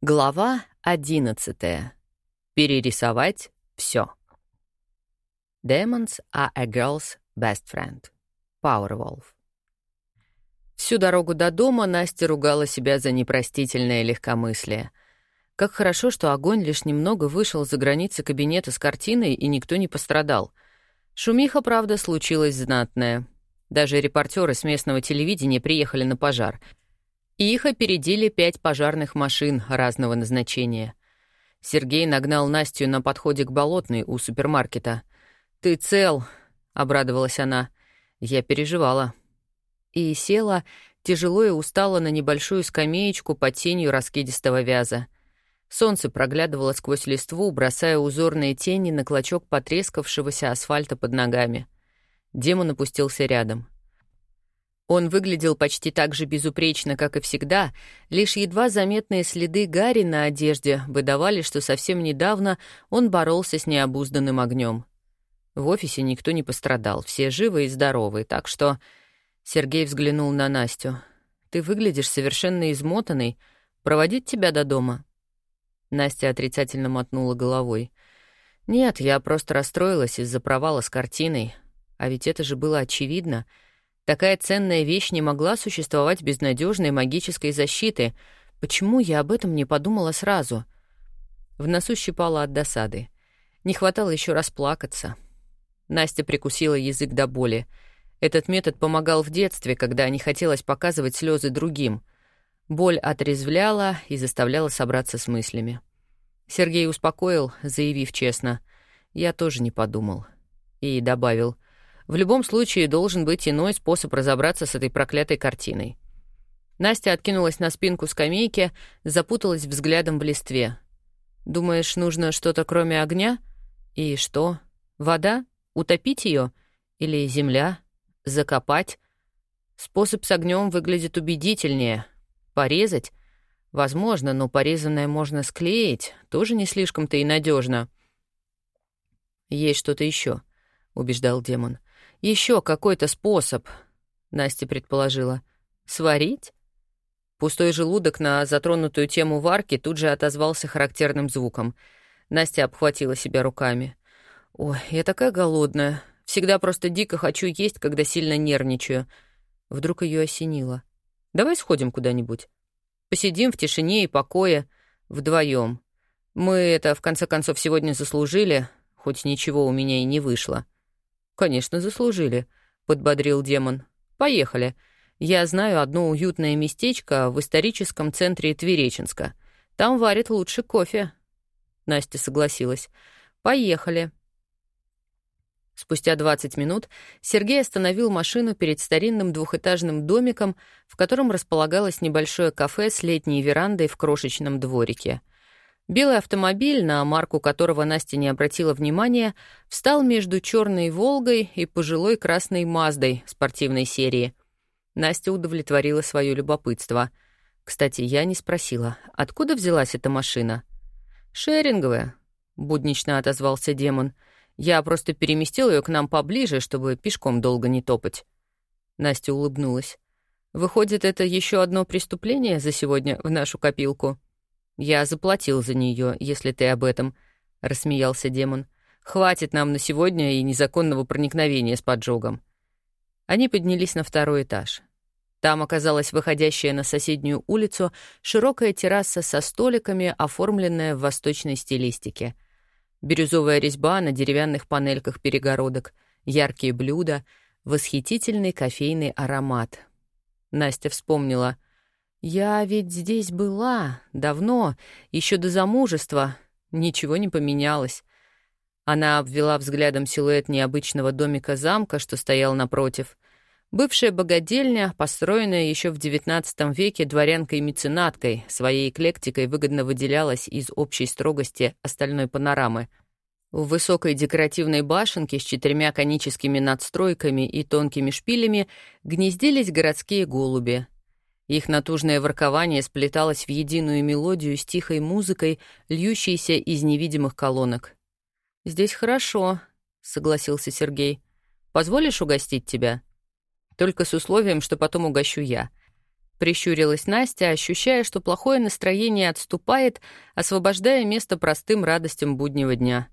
Глава одиннадцатая. Перерисовать все. Demons are a girl's best friend. Powerwolf. Всю дорогу до дома Настя ругала себя за непростительное легкомыслие. Как хорошо, что огонь лишь немного вышел за границы кабинета с картиной, и никто не пострадал. Шумиха, правда, случилась знатная. Даже репортеры с местного телевидения приехали на пожар — их опередили пять пожарных машин разного назначения. Сергей нагнал Настю на подходе к Болотной у супермаркета. «Ты цел?» — обрадовалась она. Я переживала. И села, тяжело и устала на небольшую скамеечку под тенью раскидистого вяза. Солнце проглядывало сквозь листву, бросая узорные тени на клочок потрескавшегося асфальта под ногами. Демон опустился рядом — он выглядел почти так же безупречно, как и всегда, лишь едва заметные следы Гарри на одежде выдавали, что совсем недавно он боролся с необузданным огнем. В офисе никто не пострадал, все живы и здоровы, так что... Сергей взглянул на Настю. «Ты выглядишь совершенно измотанной. Проводить тебя до дома?» Настя отрицательно мотнула головой. «Нет, я просто расстроилась из-за провала с картиной. А ведь это же было очевидно — Такая ценная вещь не могла существовать без надежной магической защиты. Почему я об этом не подумала сразу? В носу щипала от досады. Не хватало еще расплакаться. Настя прикусила язык до боли. Этот метод помогал в детстве, когда не хотелось показывать слезы другим. Боль отрезвляла и заставляла собраться с мыслями. Сергей успокоил, заявив честно. «Я тоже не подумал». И добавил — в любом случае должен быть иной способ разобраться с этой проклятой картиной. Настя откинулась на спинку скамейки, запуталась взглядом в листве. «Думаешь, нужно что-то кроме огня? И что? Вода? Утопить ее? Или земля? Закопать? Способ с огнем выглядит убедительнее. Порезать? Возможно, но порезанное можно склеить, тоже не слишком-то и надежно. «Есть что-то еще», — убеждал демон. Еще какой-то способ, Настя предположила. Сварить? Пустой желудок на затронутую тему варки тут же отозвался характерным звуком. Настя обхватила себя руками. «Ой, я такая голодная. Всегда просто дико хочу есть, когда сильно нервничаю». Вдруг ее осенило. «Давай сходим куда-нибудь. Посидим в тишине и покое вдвоем. Мы это, в конце концов, сегодня заслужили, хоть ничего у меня и не вышло». «Конечно, заслужили», — подбодрил демон. «Поехали. Я знаю одно уютное местечко в историческом центре Твереченска. Там варят лучше кофе». Настя согласилась. «Поехали». Спустя 20 минут Сергей остановил машину перед старинным двухэтажным домиком, в котором располагалось небольшое кафе с летней верандой в крошечном дворике — Белый автомобиль, на марку которого Настя не обратила внимания, встал между черной «Волгой» и пожилой красной «Маздой» спортивной серии. Настя удовлетворила свое любопытство. Кстати, я не спросила, откуда взялась эта машина? «Шеринговая», — буднично отозвался демон. «Я просто переместил ее к нам поближе, чтобы пешком долго не топать». Настя улыбнулась. «Выходит, это еще одно преступление за сегодня в нашу копилку?» «Я заплатил за нее, если ты об этом», — рассмеялся демон. «Хватит нам на сегодня и незаконного проникновения с поджогом». Они поднялись на второй этаж. Там оказалась выходящая на соседнюю улицу широкая терраса со столиками, оформленная в восточной стилистике. Бирюзовая резьба на деревянных панельках перегородок, яркие блюда, восхитительный кофейный аромат. Настя вспомнила — «Я ведь здесь была, давно, еще до замужества. Ничего не поменялось». Она обвела взглядом силуэт необычного домика замка, что стоял напротив. Бывшая богадельня, построенная еще в XIX веке дворянкой-меценаткой, своей эклектикой выгодно выделялась из общей строгости остальной панорамы. В высокой декоративной башенке с четырьмя коническими надстройками и тонкими шпилями гнездились городские голуби — их натужное воркование сплеталось в единую мелодию с тихой музыкой, льющейся из невидимых колонок. «Здесь хорошо», — согласился Сергей. «Позволишь угостить тебя?» «Только с условием, что потом угощу я». Прищурилась Настя, ощущая, что плохое настроение отступает, освобождая место простым радостям буднего дня.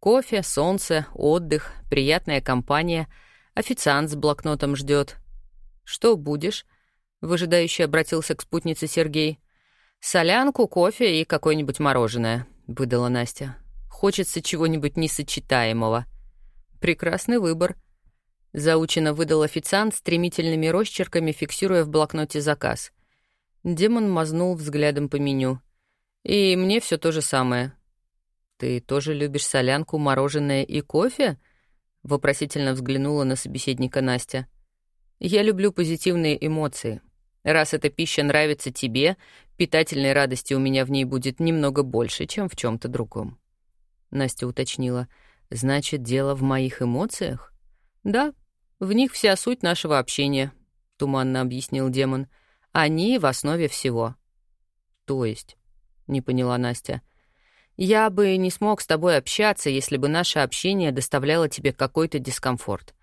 Кофе, солнце, отдых, приятная компания. Официант с блокнотом ждет. «Что будешь?» — выжидающе обратился к спутнице Сергей. «Солянку, кофе и какое-нибудь мороженое», — выдала Настя. «Хочется чего-нибудь несочетаемого». «Прекрасный выбор», — заучено выдал официант стремительными росчерками, фиксируя в блокноте заказ. Демон мазнул взглядом по меню. «И мне все то же самое». «Ты тоже любишь солянку, мороженое и кофе?» — вопросительно взглянула на собеседника Настя. «Я люблю позитивные эмоции. Раз эта пища нравится тебе, питательной радости у меня в ней будет немного больше, чем в чем то другом». Настя уточнила. «Значит, дело в моих эмоциях?» «Да, в них вся суть нашего общения», — туманно объяснил демон. «Они в основе всего». «То есть?» — не поняла Настя. «Я бы не смог с тобой общаться, если бы наше общение доставляло тебе какой-то дискомфорт.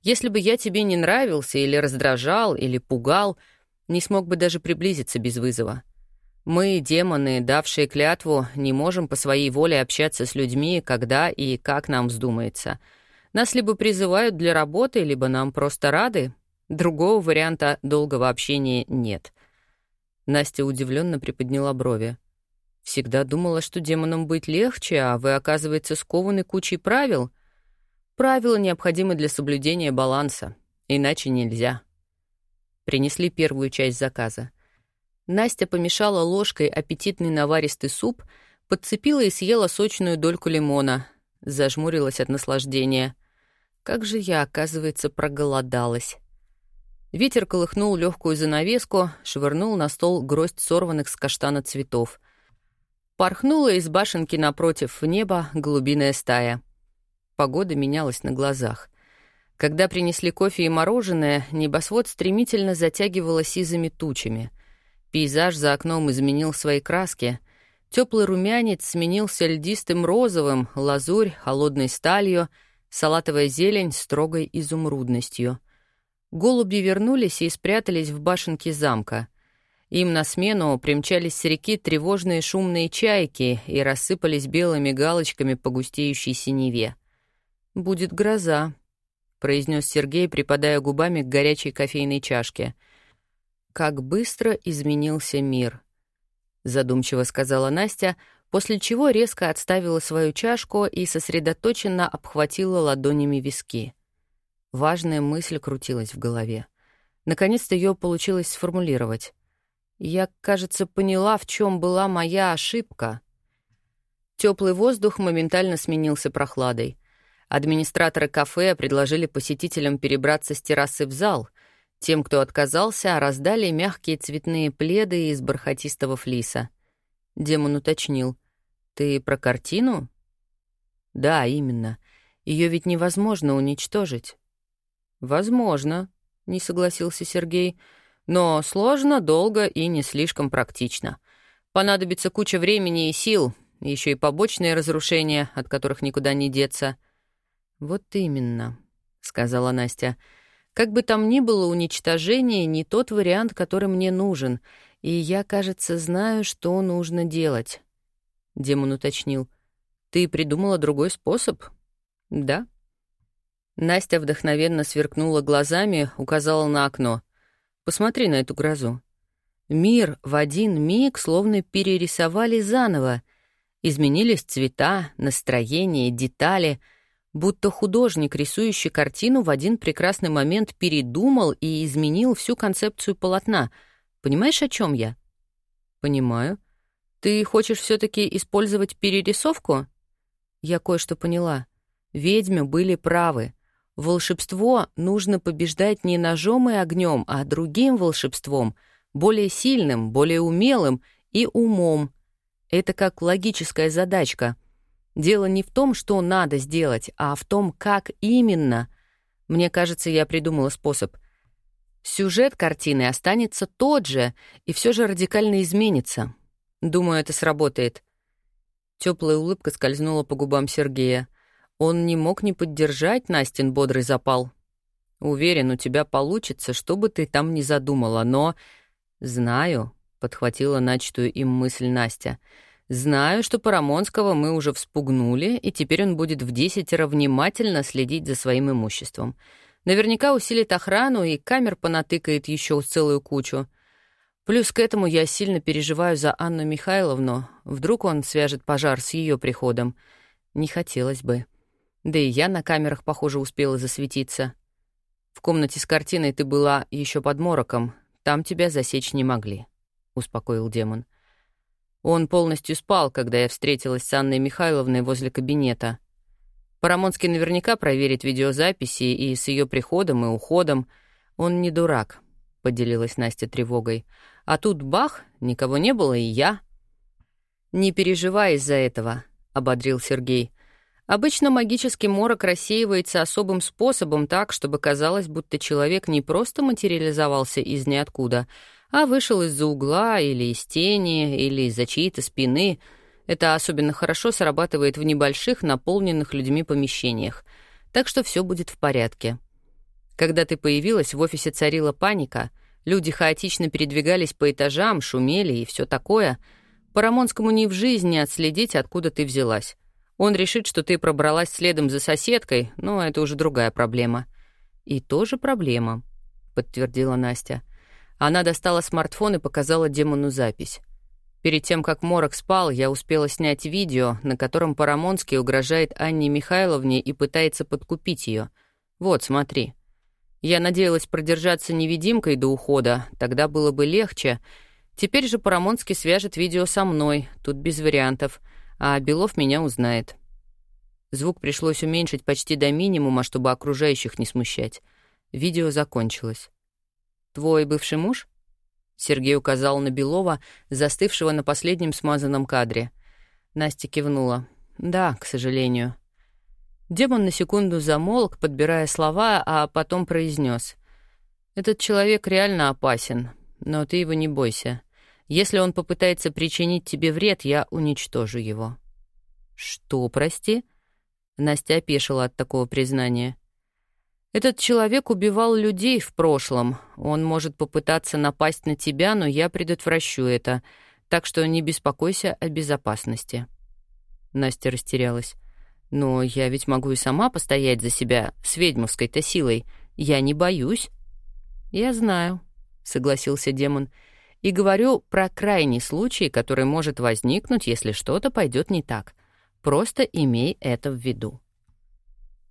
Если бы я тебе не нравился или раздражал, или пугал, не смог бы даже приблизиться без вызова. Мы, демоны, давшие клятву, не можем по своей воле общаться с людьми, когда и как нам вздумается. Нас либо призывают для работы, либо нам просто рады. Другого варианта долгого общения нет. Настя удивленно приподняла брови. Всегда думала, что демонам быть легче, а вы, оказывается, скованы кучей правил. Правила необходимы для соблюдения баланса, иначе нельзя. Принесли первую часть заказа. Настя помешала ложкой аппетитный наваристый суп, подцепила и съела сочную дольку лимона, зажмурилась от наслаждения. Как же я, оказывается, проголодалась. Ветер колыхнул легкую занавеску, швырнул на стол гроздь сорванных с каштана цветов. Порхнула из башенки напротив в небо голубиная стая. Погода менялась на глазах. Когда принесли кофе и мороженое, небосвод стремительно затягивало сизыми тучами. Пейзаж за окном изменил свои краски. Теплый румянец сменился льдистым розовым, лазурь — холодной сталью, салатовая зелень — строгой изумрудностью. Голуби вернулись и спрятались в башенке замка. Им на смену примчались с реки тревожные шумные чайки и рассыпались белыми галочками по густеющей синеве. «Будет гроза», произнес Сергей, припадая губами к горячей кофейной чашке. «Как быстро изменился мир», — задумчиво сказала Настя, после чего резко отставила свою чашку и сосредоточенно обхватила ладонями виски. Важная мысль крутилась в голове. Наконец-то ее получилось сформулировать. Я, кажется, поняла, в чем была моя ошибка. Теплый воздух моментально сменился прохладой. Администраторы кафе предложили посетителям перебраться с террасы в зал. Тем, кто отказался, раздали мягкие цветные пледы из бархатистого флиса. Демон уточнил. «Ты про картину?» «Да, именно. Ее ведь невозможно уничтожить». «Возможно», — не согласился Сергей. «Но сложно, долго и не слишком практично. Понадобится куча времени и сил, еще и побочные разрушения, от которых никуда не деться». «Вот именно», — сказала Настя. «Как бы там ни было, уничтожение — не тот вариант, который мне нужен, и я, кажется, знаю, что нужно делать». Демон уточнил. «Ты придумала другой способ?» «Да». Настя вдохновенно сверкнула глазами, указала на окно. «Посмотри на эту грозу». Мир в один миг словно перерисовали заново. Изменились цвета, настроение, детали — Будто художник, рисующий картину, в один прекрасный момент передумал и изменил всю концепцию полотна. Понимаешь, о чем я? Понимаю. Ты хочешь все-таки использовать перерисовку? Я кое-что поняла. Ведьмы были правы. Волшебство нужно побеждать не ножом и огнем, а другим волшебством, более сильным, более умелым и умом. Это как логическая задачка — Дело не в том, что надо сделать, а в том, как именно. Мне кажется, я придумала способ. Сюжет картины останется тот же и все же радикально изменится. Думаю, это сработает. Теплая улыбка скользнула по губам Сергея. Он не мог не поддержать Настин бодрый запал. Уверен, у тебя получится, что бы ты там ни задумала, но... «Знаю», — подхватила начатую им мысль Настя. «Знаю, что Парамонского мы уже вспугнули, и теперь он будет в десятеро внимательно следить за своим имуществом. Наверняка усилит охрану и камер понатыкает еще целую кучу. Плюс к этому я сильно переживаю за Анну Михайловну. Вдруг он свяжет пожар с ее приходом. Не хотелось бы. Да и я на камерах, похоже, успела засветиться. В комнате с картиной ты была еще под мороком. Там тебя засечь не могли», — успокоил демон. Он полностью спал, когда я встретилась с Анной Михайловной возле кабинета. Парамонский наверняка проверит видеозаписи и с ее приходом и уходом. Он не дурак, — поделилась Настя тревогой. А тут бах, никого не было, и я. «Не переживай из-за этого», — ободрил Сергей. «Обычно магический морок рассеивается особым способом так, чтобы казалось, будто человек не просто материализовался из ниоткуда, а вышел из-за угла или из тени, или из-за чьей-то спины — это особенно хорошо срабатывает в небольших, наполненных людьми помещениях. Так что все будет в порядке. Когда ты появилась, в офисе царила паника. Люди хаотично передвигались по этажам, шумели и все такое. Парамонскому ни в жизни отследить, откуда ты взялась. Он решит, что ты пробралась следом за соседкой, но это уже другая проблема. И тоже проблема, подтвердила Настя. Она достала смартфон и показала демону запись. Перед тем, как Морок спал, я успела снять видео, на котором Парамонский угрожает Анне Михайловне и пытается подкупить ее. Вот, смотри. Я надеялась продержаться невидимкой до ухода, тогда было бы легче. Теперь же Парамонский свяжет видео со мной, тут без вариантов, а Белов меня узнает. Звук пришлось уменьшить почти до минимума, чтобы окружающих не смущать. Видео закончилось. «Твой бывший муж?» Сергей указал на Белова, застывшего на последнем смазанном кадре. Настя кивнула. «Да, к сожалению». Демон на секунду замолк, подбирая слова, а потом произнес: «Этот человек реально опасен, но ты его не бойся. Если он попытается причинить тебе вред, я уничтожу его». «Что, прости?» Настя опешила от такого признания. Этот человек убивал людей в прошлом. Он может попытаться напасть на тебя, но я предотвращу это. Так что не беспокойся о безопасности». Настя растерялась. «Но я ведь могу и сама постоять за себя с ведьмовской-то силой. Я не боюсь». «Я знаю», — согласился демон. «И говорю про крайний случай, который может возникнуть, если что-то пойдет не так. Просто имей это в виду».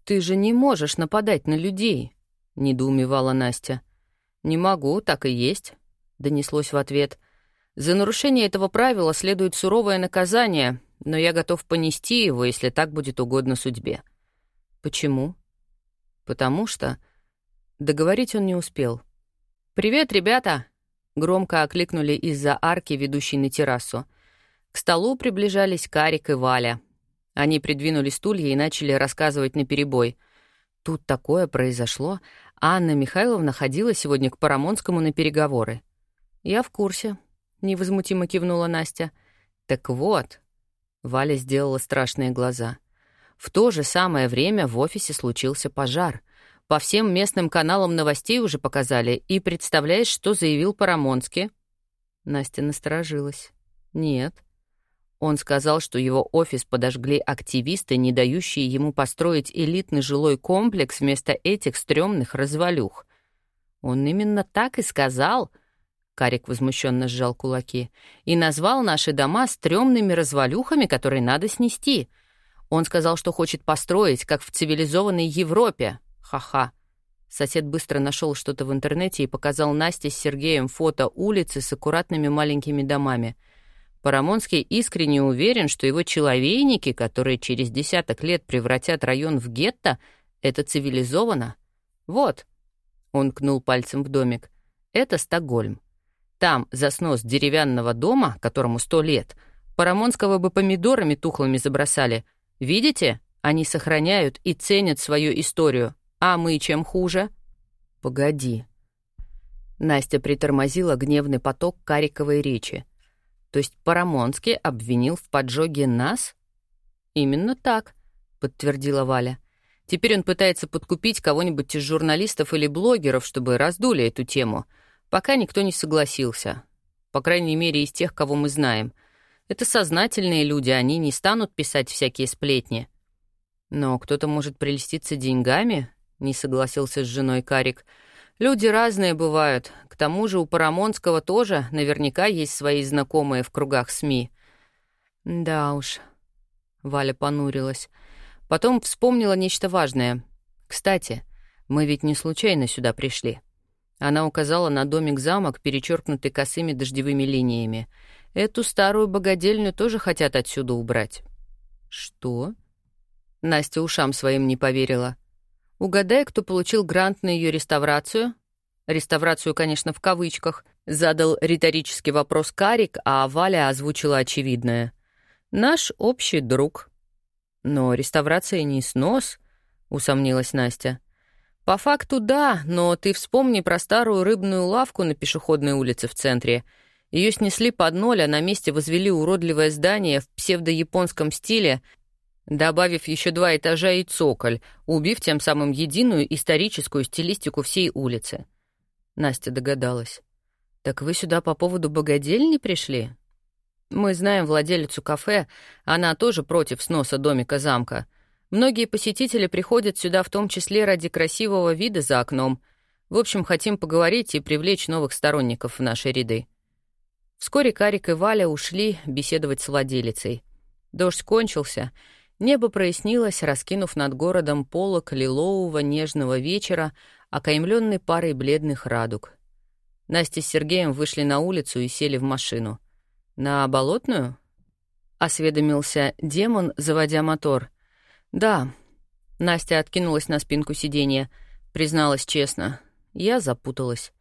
«Ты же не можешь нападать на людей», — недоумевала Настя. «Не могу, так и есть», — донеслось в ответ. «За нарушение этого правила следует суровое наказание, но я готов понести его, если так будет угодно судьбе». «Почему?» «Потому что...» Договорить он не успел. «Привет, ребята!» — громко окликнули из-за арки, ведущей на террасу. К столу приближались Карик и Валя — они придвинули стулья и начали рассказывать наперебой. Тут такое произошло. Анна Михайловна ходила сегодня к Парамонскому на переговоры. «Я в курсе», — невозмутимо кивнула Настя. «Так вот», — Валя сделала страшные глаза. В то же самое время в офисе случился пожар. По всем местным каналам новостей уже показали. И представляешь, что заявил Парамонский? Настя насторожилась. «Нет», он сказал, что его офис подожгли активисты, не дающие ему построить элитный жилой комплекс вместо этих стрёмных развалюх. Он именно так и сказал, Карик возмущенно сжал кулаки, и назвал наши дома стрёмными развалюхами, которые надо снести. Он сказал, что хочет построить, как в цивилизованной Европе. Ха-ха. Сосед быстро нашел что-то в интернете и показал Насте с Сергеем фото улицы с аккуратными маленькими домами — Парамонский искренне уверен, что его человейники, которые через десяток лет превратят район в гетто, это цивилизованно. Вот, он кнул пальцем в домик, это Стокгольм. Там, за снос деревянного дома, которому сто лет, Парамонского бы помидорами тухлыми забросали. Видите? Они сохраняют и ценят свою историю. А мы чем хуже? Погоди. Настя притормозила гневный поток кариковой речи. То есть Парамонский обвинил в поджоге нас? Именно так, подтвердила Валя. Теперь он пытается подкупить кого-нибудь из журналистов или блогеров, чтобы раздули эту тему. Пока никто не согласился. По крайней мере, из тех, кого мы знаем. Это сознательные люди, они не станут писать всякие сплетни. Но кто-то может прелеститься деньгами, не согласился с женой Карик. Люди разные бывают. К тому же у Парамонского тоже наверняка есть свои знакомые в кругах СМИ. Да уж. Валя понурилась. Потом вспомнила нечто важное. Кстати, мы ведь не случайно сюда пришли. Она указала на домик-замок, перечеркнутый косыми дождевыми линиями. Эту старую богадельню тоже хотят отсюда убрать. Что? Настя ушам своим не поверила. «Угадай, кто получил грант на ее реставрацию?» «Реставрацию, конечно, в кавычках», — задал риторический вопрос Карик, а Валя озвучила очевидное. «Наш общий друг». «Но реставрация не снос», — усомнилась Настя. «По факту да, но ты вспомни про старую рыбную лавку на пешеходной улице в центре. Ее снесли под ноль, а на месте возвели уродливое здание в псевдояпонском стиле добавив еще два этажа и цоколь, убив тем самым единую историческую стилистику всей улицы. Настя догадалась. «Так вы сюда по поводу богадельни пришли?» «Мы знаем владелицу кафе, она тоже против сноса домика замка. Многие посетители приходят сюда в том числе ради красивого вида за окном. В общем, хотим поговорить и привлечь новых сторонников в наши ряды». Вскоре Карик и Валя ушли беседовать с владелицей. Дождь кончился — Небо прояснилось, раскинув над городом полок лилового нежного вечера, окаймленный парой бледных радуг. Настя с Сергеем вышли на улицу и сели в машину. «На болотную?» — осведомился демон, заводя мотор. «Да». Настя откинулась на спинку сиденья, призналась честно. Я запуталась.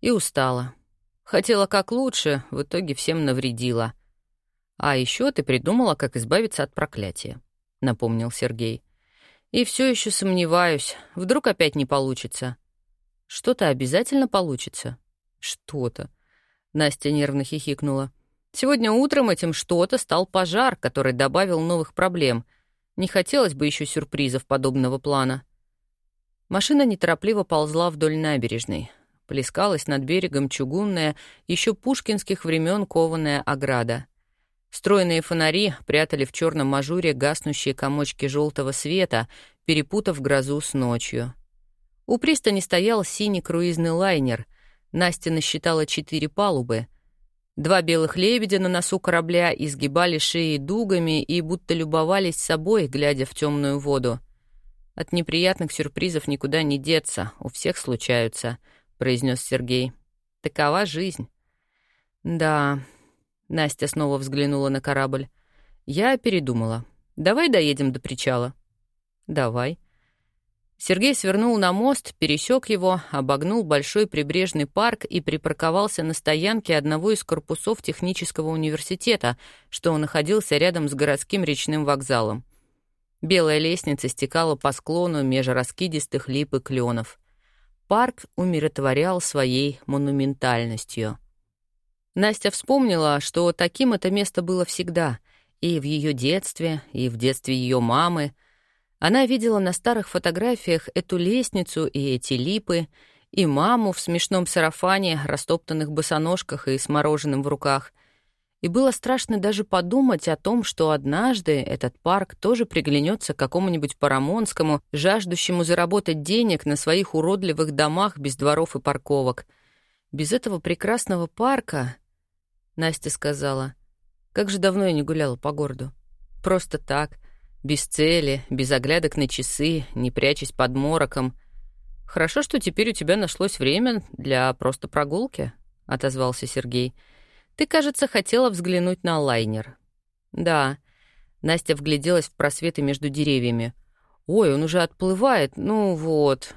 И устала. Хотела как лучше, в итоге всем навредила. А еще ты придумала, как избавиться от проклятия. — напомнил Сергей. «И все еще сомневаюсь. Вдруг опять не получится». «Что-то обязательно получится». «Что-то». Настя нервно хихикнула. «Сегодня утром этим что-то стал пожар, который добавил новых проблем. Не хотелось бы еще сюрпризов подобного плана». Машина неторопливо ползла вдоль набережной. Плескалась над берегом чугунная, еще пушкинских времен кованая ограда. Стройные фонари прятали в черном мажуре гаснущие комочки желтого света, перепутав грозу с ночью. У пристани стоял синий круизный лайнер. Настя насчитала четыре палубы. Два белых лебедя на носу корабля изгибали шеи дугами и будто любовались собой, глядя в темную воду. «От неприятных сюрпризов никуда не деться, у всех случаются», — произнес Сергей. «Такова жизнь». «Да, Настя снова взглянула на корабль. Я передумала. Давай доедем до причала. Давай. Сергей свернул на мост, пересек его, обогнул большой прибрежный парк и припарковался на стоянке одного из корпусов технического университета, что находился рядом с городским речным вокзалом. Белая лестница стекала по склону меж раскидистых лип и кленов. Парк умиротворял своей монументальностью — Настя вспомнила, что таким это место было всегда, и в ее детстве, и в детстве ее мамы. Она видела на старых фотографиях эту лестницу и эти липы, и маму в смешном сарафане, растоптанных босоножках и с мороженым в руках. И было страшно даже подумать о том, что однажды этот парк тоже приглянется какому-нибудь Парамонскому, жаждущему заработать денег на своих уродливых домах без дворов и парковок. Без этого прекрасного парка Настя сказала. «Как же давно я не гуляла по городу. Просто так, без цели, без оглядок на часы, не прячась под мороком. Хорошо, что теперь у тебя нашлось время для просто прогулки», — отозвался Сергей. «Ты, кажется, хотела взглянуть на лайнер». «Да». Настя вгляделась в просветы между деревьями. «Ой, он уже отплывает, ну вот.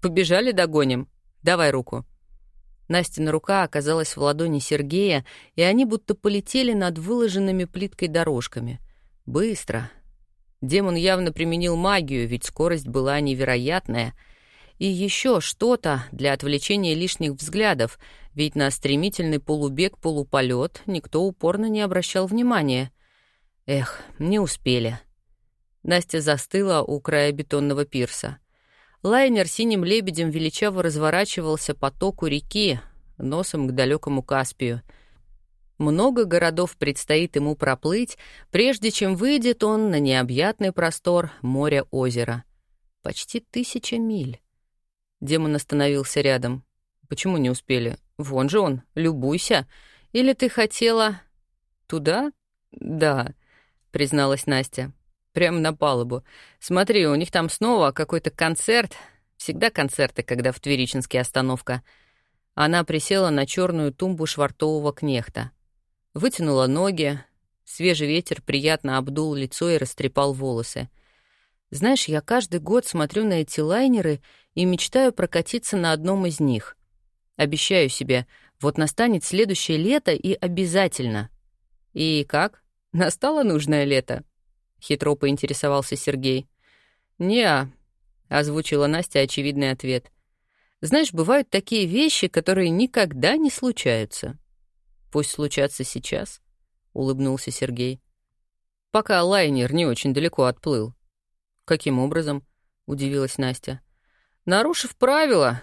Побежали догоним. Давай руку». Настина рука оказалась в ладони Сергея, и они будто полетели над выложенными плиткой дорожками. Быстро. Демон явно применил магию, ведь скорость была невероятная. И еще что-то для отвлечения лишних взглядов, ведь на стремительный полубег-полуполет никто упорно не обращал внимания. Эх, не успели. Настя застыла у края бетонного пирса. Лайнер синим лебедем величаво разворачивался по току реки, носом к далекому Каспию. Много городов предстоит ему проплыть, прежде чем выйдет он на необъятный простор моря-озера. Почти тысяча миль. Демон остановился рядом. «Почему не успели? Вон же он, любуйся. Или ты хотела...» «Туда?» «Да», — призналась Настя. «Прямо на палубу. Смотри, у них там снова какой-то концерт. Всегда концерты, когда в Тверичинске остановка». Она присела на черную тумбу швартового кнехта. Вытянула ноги. Свежий ветер приятно обдул лицо и растрепал волосы. Знаешь, я каждый год смотрю на эти лайнеры и мечтаю прокатиться на одном из них. Обещаю себе, вот настанет следующее лето и обязательно. И как? Настало нужное лето? Хитро поинтересовался Сергей. «Не-а», озвучила Настя очевидный ответ. «Знаешь, бывают такие вещи, которые никогда не случаются». «Пусть случатся сейчас», — улыбнулся Сергей. «Пока лайнер не очень далеко отплыл». «Каким образом?» — удивилась Настя. «Нарушив правила...»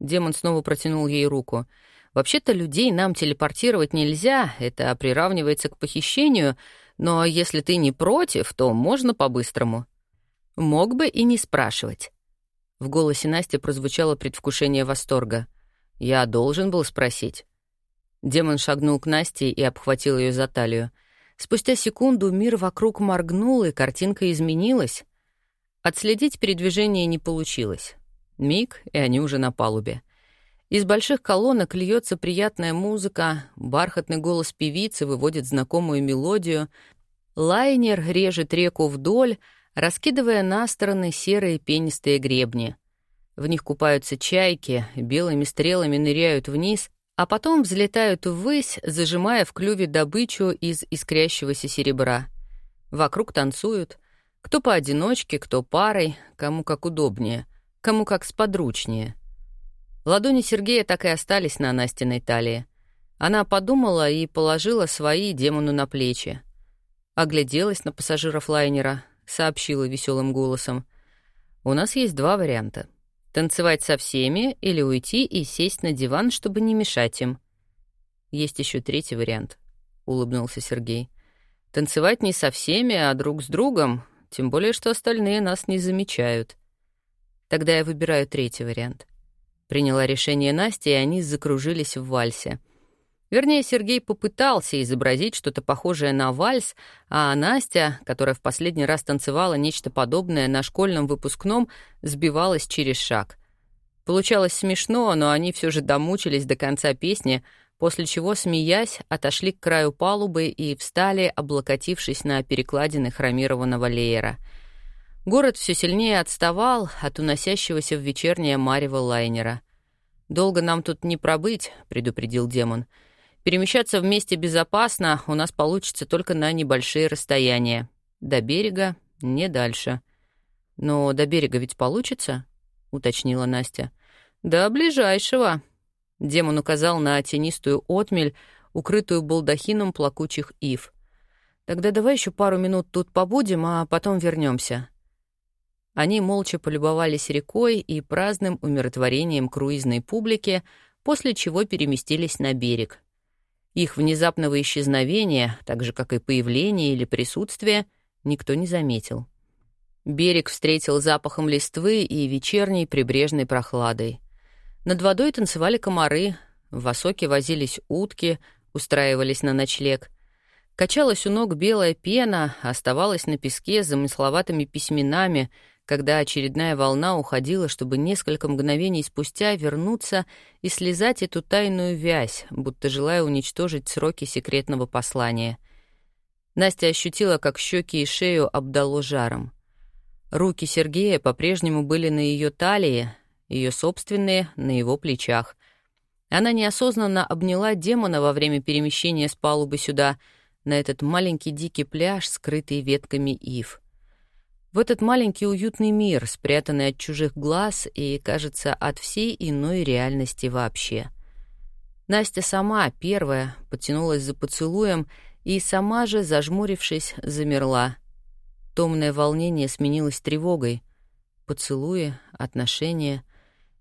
Демон снова протянул ей руку. «Вообще-то людей нам телепортировать нельзя, это приравнивается к похищению, но если ты не против, то можно по-быстрому». Мог бы и не спрашивать. В голосе Насти прозвучало предвкушение восторга. «Я должен был спросить». Демон шагнул к Насте и обхватил ее за талию. Спустя секунду мир вокруг моргнул, и картинка изменилась. Отследить передвижение не получилось. Миг, и они уже на палубе. Из больших колонок льется приятная музыка, бархатный голос певицы выводит знакомую мелодию, лайнер режет реку вдоль, раскидывая на стороны серые пенистые гребни. В них купаются чайки, белыми стрелами ныряют вниз, а потом взлетают ввысь, зажимая в клюве добычу из искрящегося серебра. Вокруг танцуют. Кто поодиночке, кто парой, кому как удобнее, кому как сподручнее. Ладони Сергея так и остались на Настиной талии. Она подумала и положила свои демону на плечи. Огляделась на пассажиров лайнера, сообщила веселым голосом. «У нас есть два варианта. Танцевать со всеми или уйти и сесть на диван, чтобы не мешать им. Есть еще третий вариант», — улыбнулся Сергей. «Танцевать не со всеми, а друг с другом, тем более, что остальные нас не замечают. Тогда я выбираю третий вариант». Приняла решение Настя, и они закружились в вальсе — Вернее, Сергей попытался изобразить что-то похожее на вальс, а Настя, которая в последний раз танцевала нечто подобное на школьном выпускном, сбивалась через шаг. Получалось смешно, но они все же домучились до конца песни, после чего, смеясь, отошли к краю палубы и встали, облокотившись на перекладины хромированного леера. Город все сильнее отставал от уносящегося в вечернее марево лайнера. «Долго нам тут не пробыть», — предупредил демон, — Перемещаться вместе безопасно у нас получится только на небольшие расстояния. До берега — не дальше. Но до берега ведь получится? — уточнила Настя. «До ближайшего», — демон указал на тенистую отмель, укрытую балдахином плакучих ив. «Тогда давай еще пару минут тут побудем, а потом вернемся. Они молча полюбовались рекой и праздным умиротворением круизной публики, после чего переместились на берег. Их внезапного исчезновения, так же, как и появления или присутствия, никто не заметил. Берег встретил запахом листвы и вечерней прибрежной прохладой. Над водой танцевали комары, в осоке возились утки, устраивались на ночлег. Качалась у ног белая пена, оставалась на песке замысловатыми письменами — когда очередная волна уходила, чтобы несколько мгновений спустя вернуться и слезать эту тайную вязь, будто желая уничтожить сроки секретного послания. Настя ощутила, как щеки и шею обдало жаром. Руки Сергея по-прежнему были на ее талии, ее собственные — на его плечах. Она неосознанно обняла демона во время перемещения с палубы сюда, на этот маленький дикий пляж, скрытый ветками ив — в этот маленький уютный мир, спрятанный от чужих глаз и, кажется, от всей иной реальности вообще. Настя сама, первая, потянулась за поцелуем и сама же, зажмурившись, замерла. Томное волнение сменилось тревогой. Поцелуи, отношения.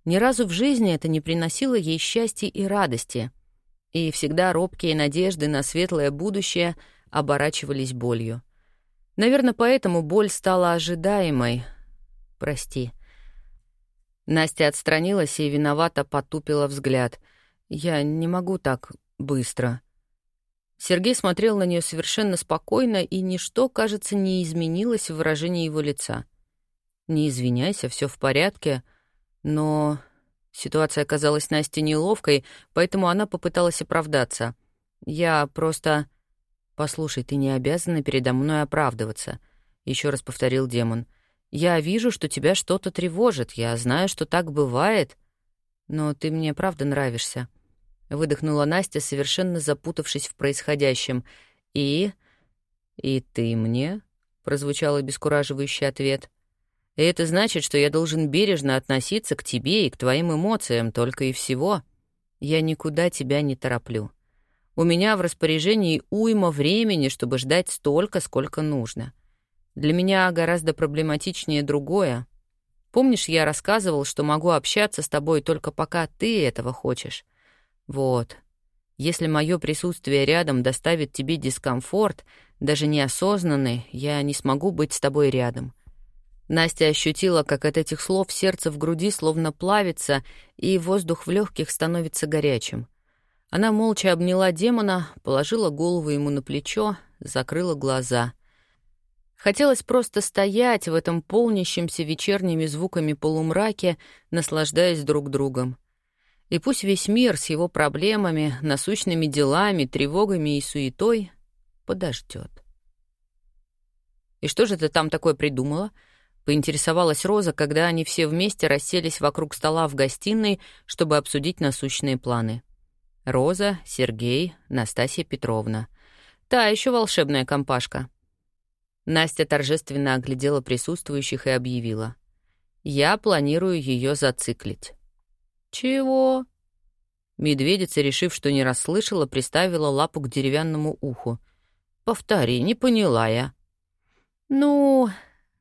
Ни разу в жизни это не приносило ей счастья и радости. И всегда робкие надежды на светлое будущее оборачивались болью. Наверное, поэтому боль стала ожидаемой. Прости. Настя отстранилась и виновато потупила взгляд. Я не могу так быстро. Сергей смотрел на нее совершенно спокойно, и ничто, кажется, не изменилось в выражении его лица. «Не извиняйся, все в порядке», но ситуация оказалась Насте неловкой, поэтому она попыталась оправдаться. «Я просто...» «Послушай, ты не обязана передо мной оправдываться», — еще раз повторил демон. «Я вижу, что тебя что-то тревожит, я знаю, что так бывает, но ты мне правда нравишься». Выдохнула Настя, совершенно запутавшись в происходящем. «И... и ты мне?» — прозвучал обескураживающий ответ. «И это значит, что я должен бережно относиться к тебе и к твоим эмоциям, только и всего. Я никуда тебя не тороплю. У меня в распоряжении уйма времени, чтобы ждать столько, сколько нужно. Для меня гораздо проблематичнее другое. Помнишь, я рассказывал, что могу общаться с тобой только пока ты этого хочешь?» Вот. Если мое присутствие рядом доставит тебе дискомфорт, даже неосознанный, я не смогу быть с тобой рядом. Настя ощутила, как от этих слов сердце в груди словно плавится, и воздух в легких становится горячим. Она молча обняла демона, положила голову ему на плечо, закрыла глаза. Хотелось просто стоять в этом полнящемся вечерними звуками полумраке, наслаждаясь друг другом. И пусть весь мир с его проблемами, насущными делами, тревогами и суетой подождет. «И что же ты там такое придумала?» — поинтересовалась Роза, когда они все вместе расселись вокруг стола в гостиной, чтобы обсудить насущные планы. Роза, Сергей, Настасья Петровна. Та еще волшебная компашка. Настя торжественно оглядела присутствующих и объявила. «Я планирую ее зациклить». «Чего?» Медведица, решив, что не расслышала, приставила лапу к деревянному уху. «Повтори, не поняла я». «Ну...»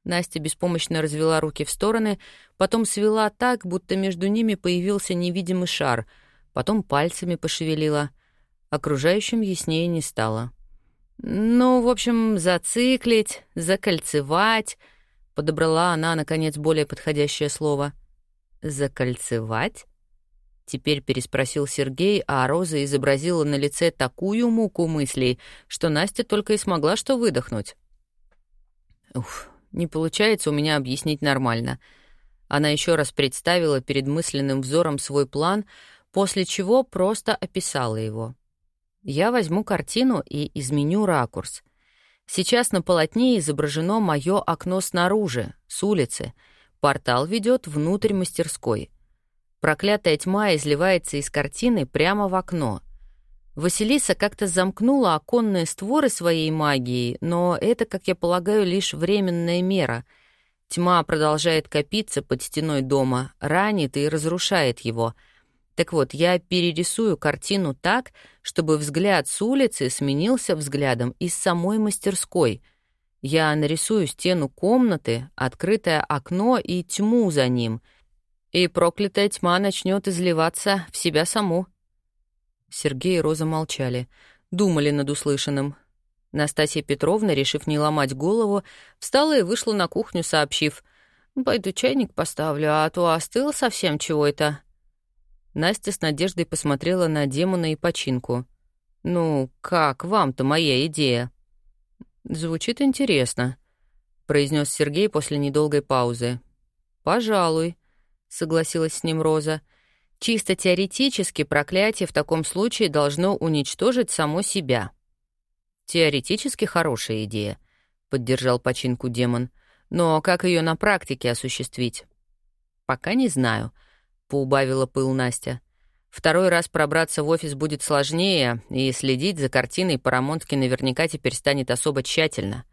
Настя беспомощно развела руки в стороны, потом свела так, будто между ними появился невидимый шар, потом пальцами пошевелила. Окружающим яснее не стало. «Ну, в общем, зациклить, закольцевать...» — подобрала она, наконец, более подходящее слово. «Закольцевать?» Теперь переспросил Сергей, а Роза изобразила на лице такую муку мыслей, что Настя только и смогла что выдохнуть. Уф, не получается у меня объяснить нормально. Она еще раз представила перед мысленным взором свой план, после чего просто описала его. Я возьму картину и изменю ракурс. Сейчас на полотне изображено мое окно снаружи, с улицы. Портал ведет внутрь мастерской — Проклятая тьма изливается из картины прямо в окно. Василиса как-то замкнула оконные створы своей магией, но это, как я полагаю, лишь временная мера. Тьма продолжает копиться под стеной дома, ранит и разрушает его. Так вот, я перерисую картину так, чтобы взгляд с улицы сменился взглядом из самой мастерской. Я нарисую стену комнаты, открытое окно и тьму за ним — и проклятая тьма начнет изливаться в себя саму. Сергей и Роза молчали, думали над услышанным. Настасья Петровна, решив не ломать голову, встала и вышла на кухню, сообщив, «Пойду чайник поставлю, а то остыл совсем чего это». Настя с надеждой посмотрела на демона и починку. «Ну, как вам-то моя идея?» «Звучит интересно», — произнес Сергей после недолгой паузы. «Пожалуй», — согласилась с ним Роза. «Чисто теоретически проклятие в таком случае должно уничтожить само себя». «Теоретически хорошая идея», — поддержал починку демон. «Но как ее на практике осуществить?» «Пока не знаю», — поубавила пыл Настя. «Второй раз пробраться в офис будет сложнее, и следить за картиной Парамонтки наверняка теперь станет особо тщательно».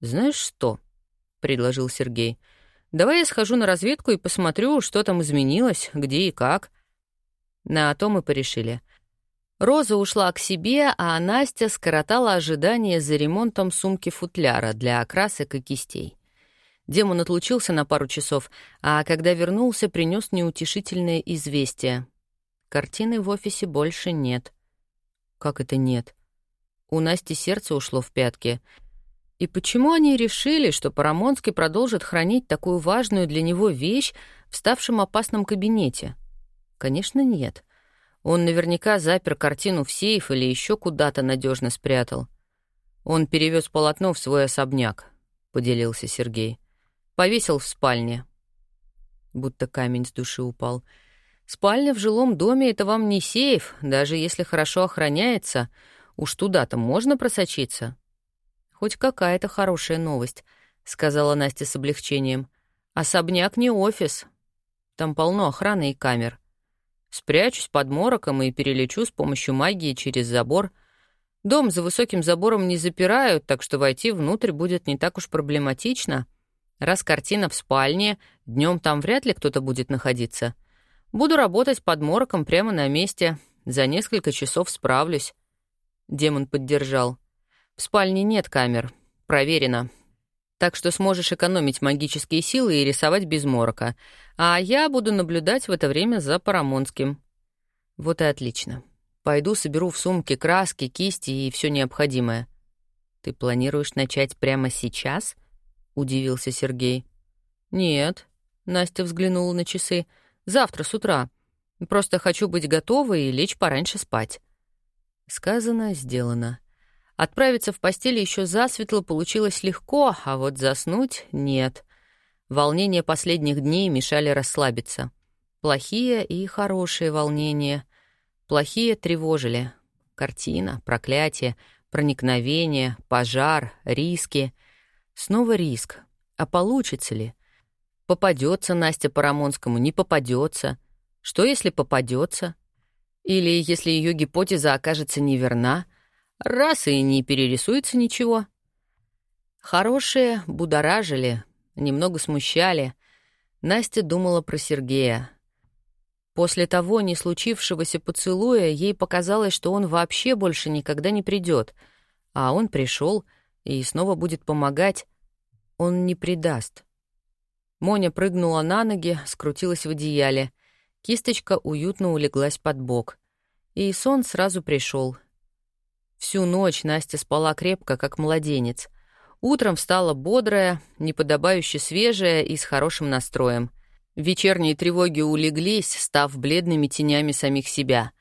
«Знаешь что?» — предложил Сергей. — Давай я схожу на разведку и посмотрю, что там изменилось, где и как». На то мы порешили. Роза ушла к себе, а Настя скоротала ожидание за ремонтом сумки-футляра для окрасок и кистей. Демон отлучился на пару часов, а когда вернулся, принес неутешительное известие. Картины в офисе больше нет. Как это нет? У Насти сердце ушло в пятки. И почему они решили, что Парамонский продолжит хранить такую важную для него вещь в ставшем опасном кабинете? Конечно, нет. Он наверняка запер картину в сейф или еще куда-то надежно спрятал. Он перевез полотно в свой особняк, поделился Сергей. Повесил в спальне. Будто камень с души упал. Спальня в жилом доме — это вам не сейф, даже если хорошо охраняется. Уж туда-то можно просочиться. Хоть какая-то хорошая новость, — сказала Настя с облегчением. Особняк не офис. Там полно охраны и камер. Спрячусь под мороком и перелечу с помощью магии через забор. Дом за высоким забором не запирают, так что войти внутрь будет не так уж проблематично. Раз картина в спальне, днем там вряд ли кто-то будет находиться. Буду работать под мороком прямо на месте. За несколько часов справлюсь. Демон поддержал. В спальне нет камер. Проверено так что сможешь экономить магические силы и рисовать без морока, а я буду наблюдать в это время за Парамонским. Вот и отлично. Пойду соберу в сумке краски, кисти и все необходимое. Ты планируешь начать прямо сейчас? Удивился Сергей. Нет, Настя взглянула на часы. Завтра с утра. Просто хочу быть готовой и лечь пораньше спать. Сказано, сделано. Отправиться в постель еще засветло получилось легко, а вот заснуть — нет. Волнения последних дней мешали расслабиться. Плохие и хорошие волнения. Плохие тревожили. Картина, проклятие, проникновение, пожар, риски. Снова риск. А получится ли? Попадется Настя Парамонскому, не попадется. Что, если попадется? Или если ее гипотеза окажется неверна — Раз и не перерисуется ничего. Хорошие будоражили, немного смущали. Настя думала про Сергея. После того не случившегося поцелуя ей показалось, что он вообще больше никогда не придет, а он пришел и снова будет помогать. Он не предаст. Моня прыгнула на ноги, скрутилась в одеяле. Кисточка уютно улеглась под бок. И сон сразу пришел, Всю ночь Настя спала крепко, как младенец. Утром встала бодрая, неподобающе свежая и с хорошим настроем. Вечерние тревоги улеглись, став бледными тенями самих себя.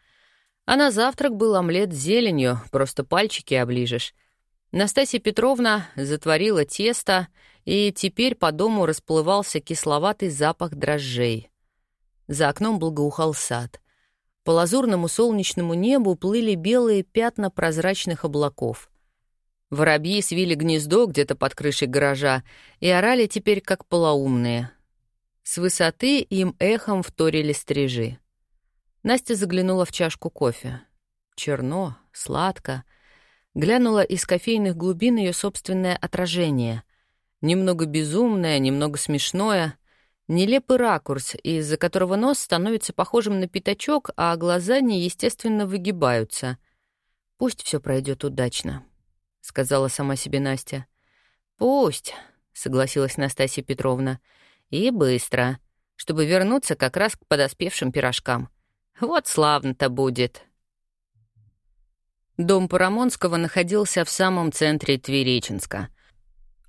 А на завтрак был омлет с зеленью, просто пальчики оближешь. Настасья Петровна затворила тесто, и теперь по дому расплывался кисловатый запах дрожжей. За окном благоухал сад. По лазурному солнечному небу плыли белые пятна прозрачных облаков. Воробьи свили гнездо где-то под крышей гаража и орали теперь как полоумные. С высоты им эхом вторили стрижи. Настя заглянула в чашку кофе. Черно, сладко. Глянула из кофейных глубин ее собственное отражение. Немного безумное, немного смешное, Нелепый ракурс, из-за которого нос становится похожим на пятачок, а глаза неестественно выгибаются. «Пусть все пройдет удачно», — сказала сама себе Настя. «Пусть», — согласилась Настасья Петровна. «И быстро, чтобы вернуться как раз к подоспевшим пирожкам. Вот славно-то будет». Дом Парамонского находился в самом центре Твереченска.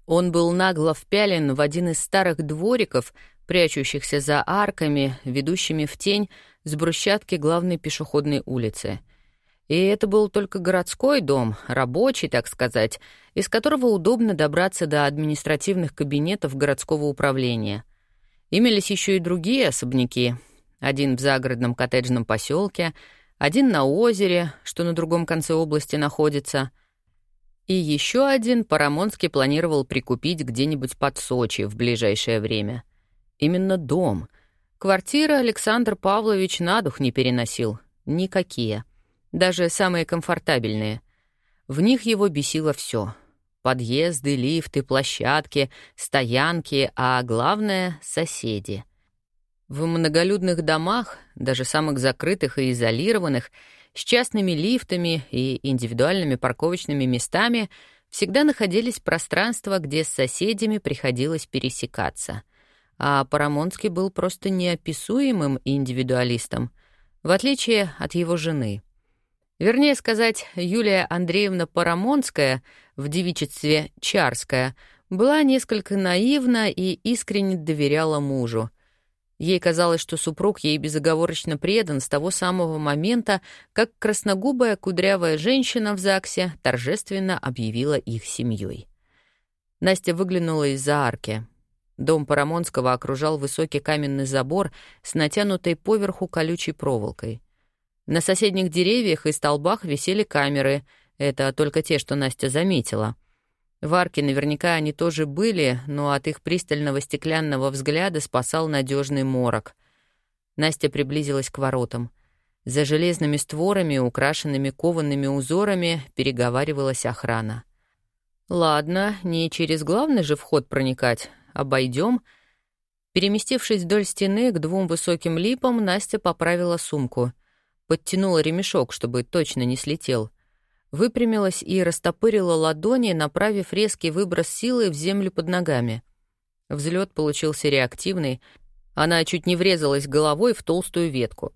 Он был нагло впялен в один из старых двориков, прячущихся за арками, ведущими в тень с брусчатки главной пешеходной улицы. И это был только городской дом, рабочий, так сказать, из которого удобно добраться до административных кабинетов городского управления. Имелись еще и другие особняки. Один в загородном коттеджном поселке, один на озере, что на другом конце области находится — и еще один Парамонский планировал прикупить где-нибудь под Сочи в ближайшее время. Именно дом. Квартира Александр Павлович на дух не переносил. Никакие. Даже самые комфортабельные. В них его бесило все: Подъезды, лифты, площадки, стоянки, а главное — соседи. В многолюдных домах, даже самых закрытых и изолированных, с частными лифтами и индивидуальными парковочными местами, всегда находились пространства, где с соседями приходилось пересекаться. А Парамонский был просто неописуемым индивидуалистом, в отличие от его жены. Вернее сказать, Юлия Андреевна Парамонская, в девичестве Чарская, была несколько наивна и искренне доверяла мужу — Ей казалось, что супруг ей безоговорочно предан с того самого момента, как красногубая кудрявая женщина в ЗАГСе торжественно объявила их семьей. Настя выглянула из-за арки. Дом Парамонского окружал высокий каменный забор с натянутой поверху колючей проволокой. На соседних деревьях и столбах висели камеры, это только те, что Настя заметила — в арке наверняка они тоже были, но от их пристального стеклянного взгляда спасал надежный морок. Настя приблизилась к воротам. За железными створами, украшенными коваными узорами, переговаривалась охрана. «Ладно, не через главный же вход проникать. Обойдем. Переместившись вдоль стены к двум высоким липам, Настя поправила сумку. Подтянула ремешок, чтобы точно не слетел — выпрямилась и растопырила ладони, направив резкий выброс силы в землю под ногами. Взлет получился реактивный. Она чуть не врезалась головой в толстую ветку.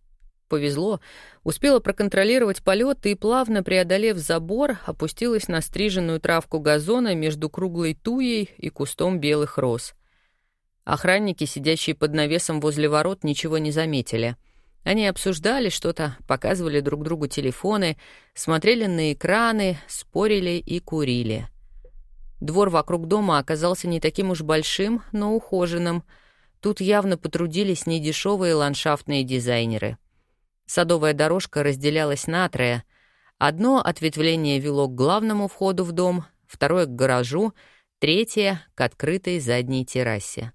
Повезло, успела проконтролировать полет и, плавно преодолев забор, опустилась на стриженную травку газона между круглой туей и кустом белых роз. Охранники, сидящие под навесом возле ворот, ничего не заметили — они обсуждали что-то, показывали друг другу телефоны, смотрели на экраны, спорили и курили. Двор вокруг дома оказался не таким уж большим, но ухоженным. Тут явно потрудились недешевые ландшафтные дизайнеры. Садовая дорожка разделялась на трое. Одно ответвление вело к главному входу в дом, второе — к гаражу, третье — к открытой задней террасе.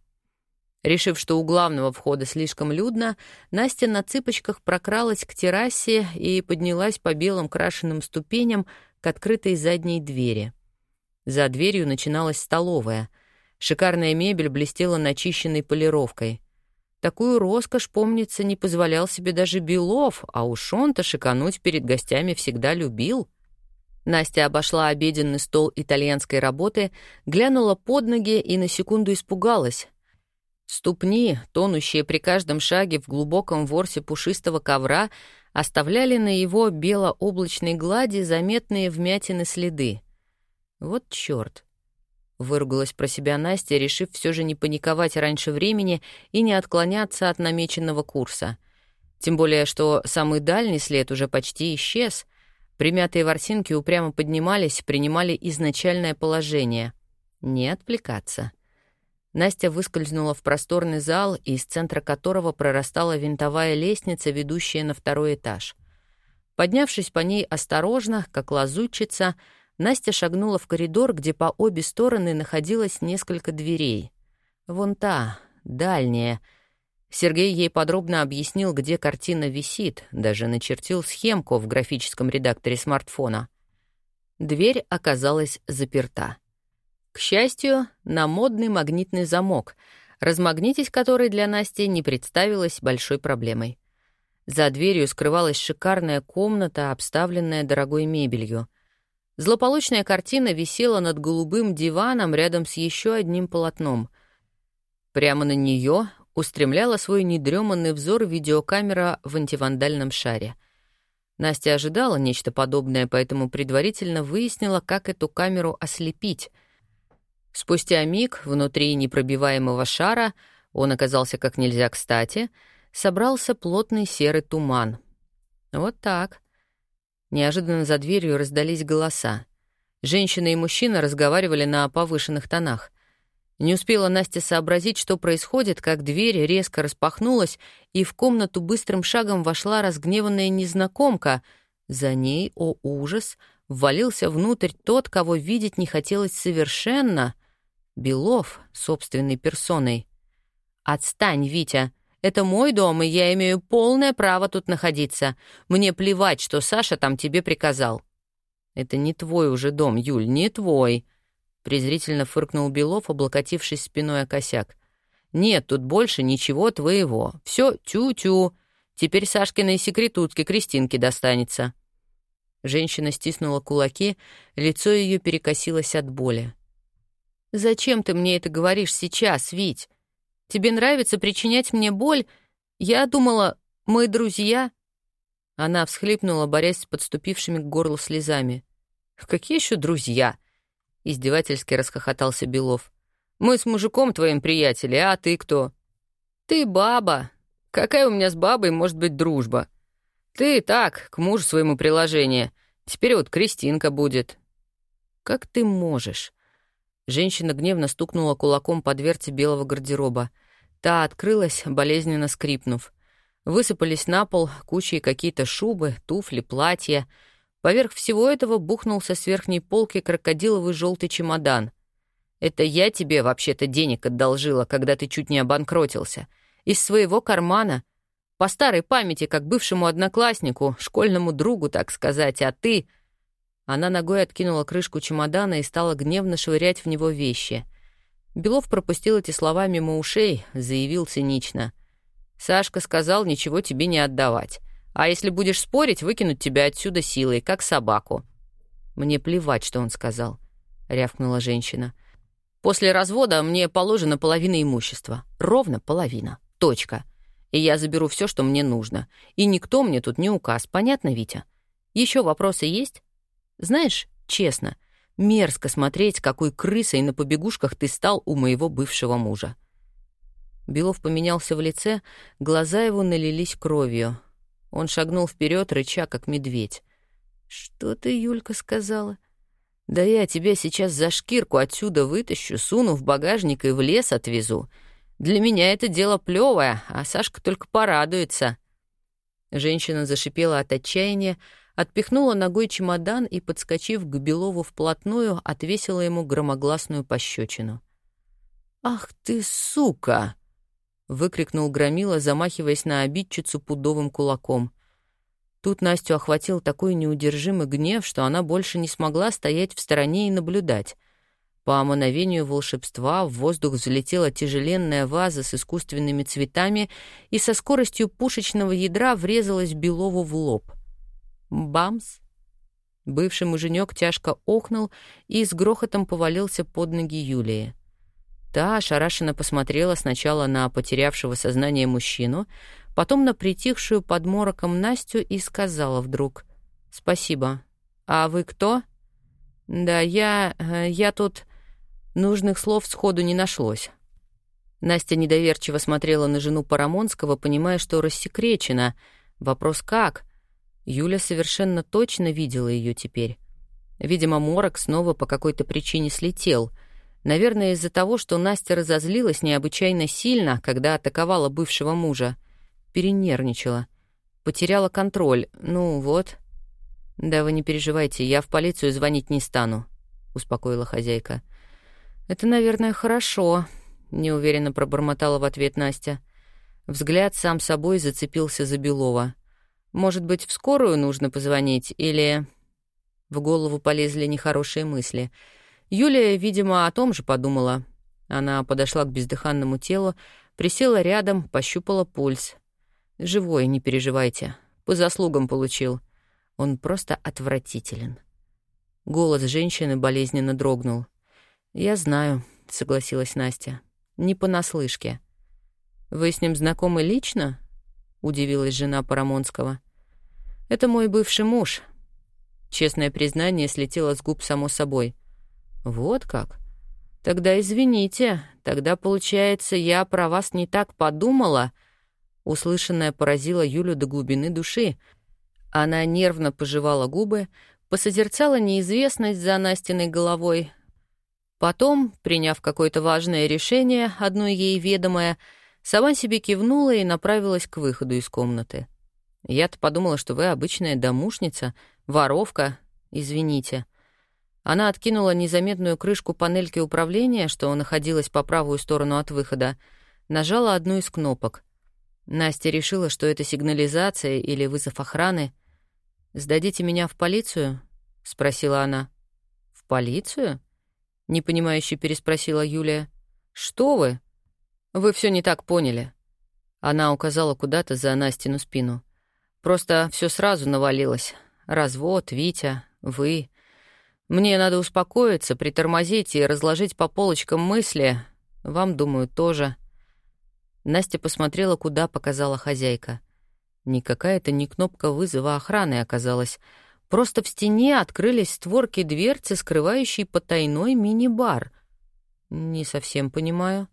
Решив, что у главного входа слишком людно, Настя на цыпочках прокралась к террасе и поднялась по белым крашенным ступеням к открытой задней двери. За дверью начиналась столовая. Шикарная мебель блестела начищенной полировкой. Такую роскошь, помнится, не позволял себе даже Белов, а уж он-то шикануть перед гостями всегда любил. Настя обошла обеденный стол итальянской работы, глянула под ноги и на секунду испугалась. Ступни, тонущие при каждом шаге в глубоком ворсе пушистого ковра, оставляли на его бело-облачной глади заметные вмятины следы. Вот чёрт. Выругалась про себя Настя, решив все же не паниковать раньше времени и не отклоняться от намеченного курса. Тем более, что самый дальний след уже почти исчез. Примятые ворсинки упрямо поднимались, принимали изначальное положение. Не отвлекаться. Настя выскользнула в просторный зал, из центра которого прорастала винтовая лестница, ведущая на второй этаж. Поднявшись по ней осторожно, как лазутчица, Настя шагнула в коридор, где по обе стороны находилось несколько дверей. Вон та, дальняя. Сергей ей подробно объяснил, где картина висит, даже начертил схемку в графическом редакторе смартфона. Дверь оказалась заперта. К счастью, на модный магнитный замок, размагнитить который для Насти не представилась большой проблемой. За дверью скрывалась шикарная комната, обставленная дорогой мебелью. Злополучная картина висела над голубым диваном рядом с еще одним полотном. Прямо на нее устремляла свой недреманный взор видеокамера в антивандальном шаре. Настя ожидала нечто подобное, поэтому предварительно выяснила, как эту камеру ослепить — Спустя миг внутри непробиваемого шара, он оказался как нельзя кстати, собрался плотный серый туман. Вот так. Неожиданно за дверью раздались голоса. Женщина и мужчина разговаривали на повышенных тонах. Не успела Настя сообразить, что происходит, как дверь резко распахнулась, и в комнату быстрым шагом вошла разгневанная незнакомка. За ней, о ужас, ввалился внутрь тот, кого видеть не хотелось совершенно. Белов собственной персоной. «Отстань, Витя! Это мой дом, и я имею полное право тут находиться. Мне плевать, что Саша там тебе приказал». «Это не твой уже дом, Юль, не твой», — презрительно фыркнул Белов, облокотившись спиной о косяк. «Нет, тут больше ничего твоего. Все тю-тю. Теперь Сашкиной секретутке Кристинке достанется». Женщина стиснула кулаки, лицо ее перекосилось от боли. «Зачем ты мне это говоришь сейчас, Вить? Тебе нравится причинять мне боль? Я думала, мы друзья?» Она всхлипнула, борясь с подступившими к горлу слезами. «Какие еще друзья?» — издевательски расхохотался Белов. «Мы с мужиком твоим приятели, а ты кто?» «Ты баба. Какая у меня с бабой может быть дружба? Ты так, к мужу своему приложение. Теперь вот Кристинка будет». «Как ты можешь?» Женщина гневно стукнула кулаком по дверце белого гардероба. Та открылась, болезненно скрипнув. Высыпались на пол кучей какие-то шубы, туфли, платья. Поверх всего этого бухнулся с верхней полки крокодиловый желтый чемодан. «Это я тебе вообще-то денег одолжила, когда ты чуть не обанкротился. Из своего кармана. По старой памяти, как бывшему однокласснику, школьному другу, так сказать, а ты...» Она ногой откинула крышку чемодана и стала гневно швырять в него вещи. Белов пропустил эти слова мимо ушей, заявил цинично. «Сашка сказал ничего тебе не отдавать. А если будешь спорить, выкинуть тебя отсюда силой, как собаку». «Мне плевать, что он сказал», — рявкнула женщина. «После развода мне положена половина имущества. Ровно половина. Точка. И я заберу все, что мне нужно. И никто мне тут не указ. Понятно, Витя? Еще вопросы есть?» Знаешь, честно, мерзко смотреть, какой крысой на побегушках ты стал у моего бывшего мужа. Белов поменялся в лице, глаза его налились кровью. Он шагнул вперед, рыча, как медведь. «Что ты, Юлька, сказала?» «Да я тебя сейчас за шкирку отсюда вытащу, суну в багажник и в лес отвезу. Для меня это дело плевое, а Сашка только порадуется». Женщина зашипела от отчаяния, отпихнула ногой чемодан и, подскочив к Белову вплотную, отвесила ему громогласную пощечину. «Ах ты, сука!» — выкрикнул Громила, замахиваясь на обидчицу пудовым кулаком. Тут Настю охватил такой неудержимый гнев, что она больше не смогла стоять в стороне и наблюдать. По мановению волшебства в воздух взлетела тяжеленная ваза с искусственными цветами и со скоростью пушечного ядра врезалась Белову в лоб — Бамс! Бывший муженек тяжко охнул и с грохотом повалился под ноги Юлии. Та ошарашенно посмотрела сначала на потерявшего сознание мужчину, потом на притихшую под мороком Настю и сказала вдруг «Спасибо. А вы кто?» «Да я... Э, я тут...» Нужных слов сходу не нашлось. Настя недоверчиво смотрела на жену Парамонского, понимая, что рассекречена. Вопрос «как?» Юля совершенно точно видела ее теперь. Видимо, морок снова по какой-то причине слетел. Наверное, из-за того, что Настя разозлилась необычайно сильно, когда атаковала бывшего мужа. Перенервничала. Потеряла контроль. Ну вот. «Да вы не переживайте, я в полицию звонить не стану», — успокоила хозяйка. «Это, наверное, хорошо», — неуверенно пробормотала в ответ Настя. Взгляд сам собой зацепился за Белова. Может быть, в скорую нужно позвонить или...» В голову полезли нехорошие мысли. Юлия, видимо, о том же подумала. Она подошла к бездыханному телу, присела рядом, пощупала пульс. «Живой, не переживайте. По заслугам получил. Он просто отвратителен». Голос женщины болезненно дрогнул. «Я знаю», — согласилась Настя. «Не понаслышке». «Вы с ним знакомы лично?» — удивилась жена Парамонского. «Это мой бывший муж». Честное признание слетело с губ само собой. «Вот как? Тогда извините, тогда, получается, я про вас не так подумала». Услышанное поразило Юлю до глубины души. Она нервно пожевала губы, посозерцала неизвестность за Настиной головой. Потом, приняв какое-то важное решение, одно ей ведомое, — Сама себе кивнула и направилась к выходу из комнаты. Я-то подумала, что вы обычная домушница, воровка, извините. Она откинула незаметную крышку панельки управления, что находилась по правую сторону от выхода, нажала одну из кнопок. Настя решила, что это сигнализация или вызов охраны. «Сдадите меня в полицию?» — спросила она. «В полицию?» — непонимающе переспросила Юлия. «Что вы?» «Вы все не так поняли». Она указала куда-то за Настину спину. «Просто все сразу навалилось. Развод, Витя, вы. Мне надо успокоиться, притормозить и разложить по полочкам мысли. Вам, думаю, тоже. Настя посмотрела, куда показала хозяйка. Никакая это не кнопка вызова охраны оказалась. Просто в стене открылись створки дверцы, скрывающие потайной мини-бар. Не совсем понимаю.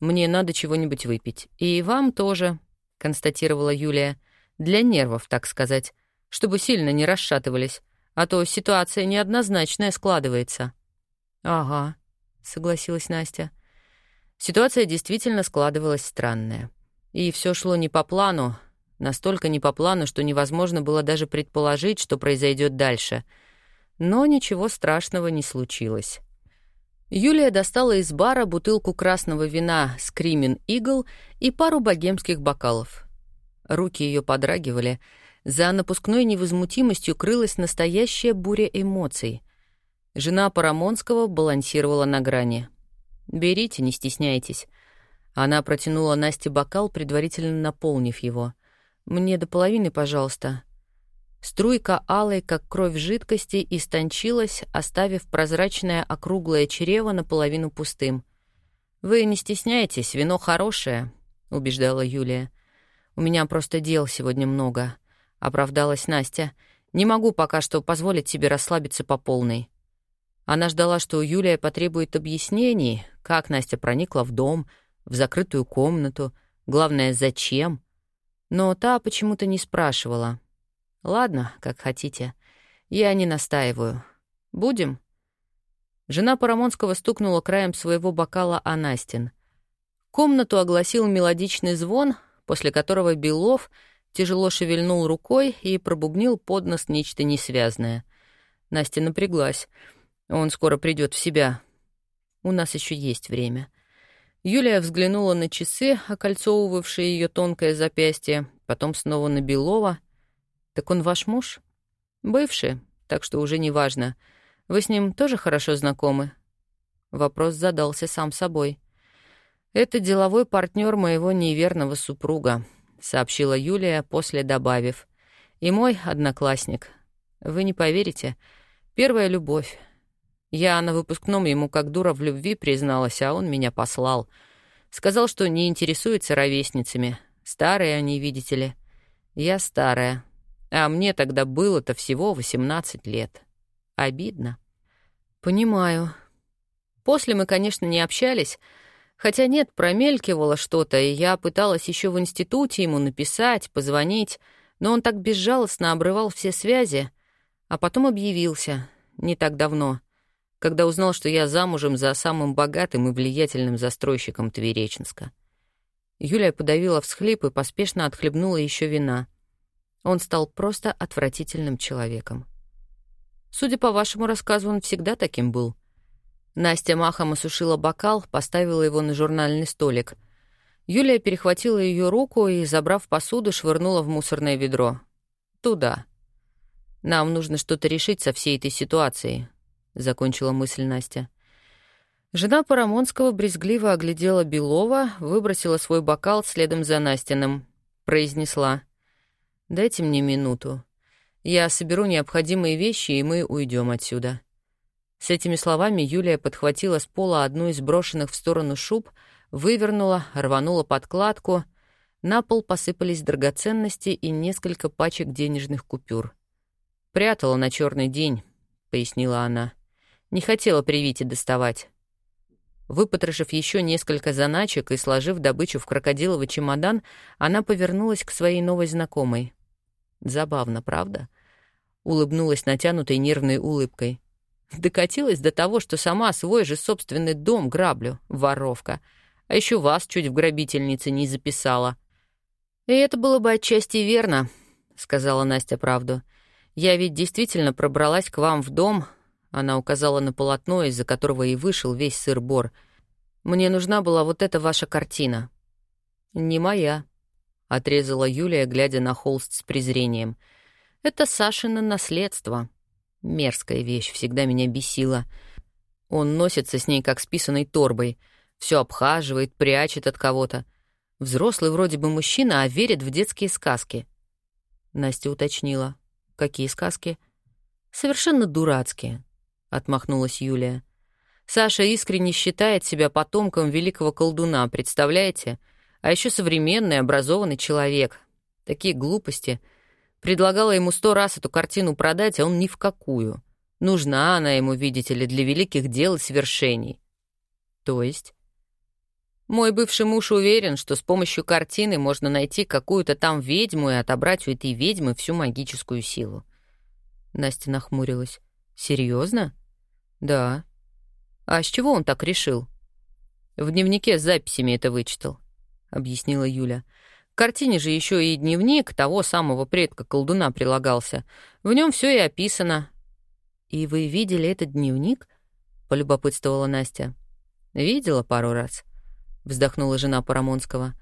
Мне надо чего-нибудь выпить. И вам тоже, констатировала Юлия. Для нервов, так сказать, чтобы сильно не расшатывались а то ситуация неоднозначная складывается». «Ага», — согласилась Настя. Ситуация действительно складывалась странная. И все шло не по плану, настолько не по плану, что невозможно было даже предположить, что произойдет дальше. Но ничего страшного не случилось. Юлия достала из бара бутылку красного вина «Скримен Игл» и пару богемских бокалов. Руки ее подрагивали — за напускной невозмутимостью крылась настоящая буря эмоций. Жена Парамонского балансировала на грани. «Берите, не стесняйтесь». Она протянула Насте бокал, предварительно наполнив его. «Мне до половины, пожалуйста». Струйка алой, как кровь жидкости, истончилась, оставив прозрачное округлое чрево наполовину пустым. «Вы не стесняйтесь, вино хорошее», — убеждала Юлия. «У меня просто дел сегодня много. — оправдалась Настя. «Не могу пока что позволить себе расслабиться по полной». Она ждала, что Юлия потребует объяснений, как Настя проникла в дом, в закрытую комнату, главное, зачем. Но та почему-то не спрашивала. «Ладно, как хотите. Я не настаиваю. Будем?» Жена Парамонского стукнула краем своего бокала о Настин. Комнату огласил мелодичный звон, после которого Белов — тяжело шевельнул рукой и пробубнил под нос нечто несвязное. Настя напряглась. Он скоро придет в себя. У нас еще есть время. Юлия взглянула на часы, окольцовывавшие ее тонкое запястье, потом снова на Белова. «Так он ваш муж?» «Бывший, так что уже не важно. Вы с ним тоже хорошо знакомы?» Вопрос задался сам собой. «Это деловой партнер моего неверного супруга», — сообщила Юлия, после добавив. «И мой одноклассник. Вы не поверите. Первая любовь. Я на выпускном ему как дура в любви призналась, а он меня послал. Сказал, что не интересуется ровесницами. Старые они, видите ли. Я старая. А мне тогда было-то всего 18 лет. Обидно. Понимаю. После мы, конечно, не общались, Хотя нет, промелькивало что-то, и я пыталась еще в институте ему написать, позвонить, но он так безжалостно обрывал все связи, а потом объявился, не так давно, когда узнал, что я замужем за самым богатым и влиятельным застройщиком Твереченска. Юлия подавила всхлип и поспешно отхлебнула еще вина. Он стал просто отвратительным человеком. Судя по вашему рассказу, он всегда таким был — Настя махом осушила бокал, поставила его на журнальный столик. Юлия перехватила ее руку и, забрав посуду, швырнула в мусорное ведро. «Туда. Нам нужно что-то решить со всей этой ситуацией», — закончила мысль Настя. Жена Парамонского брезгливо оглядела Белова, выбросила свой бокал следом за Настиным. Произнесла. «Дайте мне минуту. Я соберу необходимые вещи, и мы уйдем отсюда». С этими словами Юлия подхватила с пола одну из брошенных в сторону шуб, вывернула, рванула подкладку. На пол посыпались драгоценности и несколько пачек денежных купюр. «Прятала на черный день», — пояснила она. «Не хотела при Вите доставать». Выпотрошив еще несколько заначек и сложив добычу в крокодиловый чемодан, она повернулась к своей новой знакомой. «Забавно, правда?» Улыбнулась натянутой нервной улыбкой. Докатилась до того, что сама свой же собственный дом граблю, воровка. А еще вас чуть в грабительнице не записала. И это было бы отчасти верно, сказала Настя правду. Я ведь действительно пробралась к вам в дом. Она указала на полотно, из-за которого и вышел весь сыр-бор. Мне нужна была вот эта ваша картина. Не моя, отрезала Юлия, глядя на холст с презрением. Это Сашино наследство. Мерзкая вещь, всегда меня бесила. Он носится с ней, как с писаной торбой. Все обхаживает, прячет от кого-то. Взрослый вроде бы мужчина, а верит в детские сказки. Настя уточнила. Какие сказки? Совершенно дурацкие, отмахнулась Юлия. Саша искренне считает себя потомком великого колдуна, представляете? А еще современный, образованный человек. Такие глупости. Предлагала ему сто раз эту картину продать, а он ни в какую. Нужна она ему, видите ли, для великих дел и свершений. То есть? Мой бывший муж уверен, что с помощью картины можно найти какую-то там ведьму и отобрать у этой ведьмы всю магическую силу. Настя нахмурилась. Серьезно? Да. А с чего он так решил? В дневнике с записями это вычитал, объяснила Юля. К картине же еще и дневник того самого предка колдуна прилагался. В нем все и описано. И вы видели этот дневник? полюбопытствовала Настя. Видела пару раз вздохнула жена Парамонского.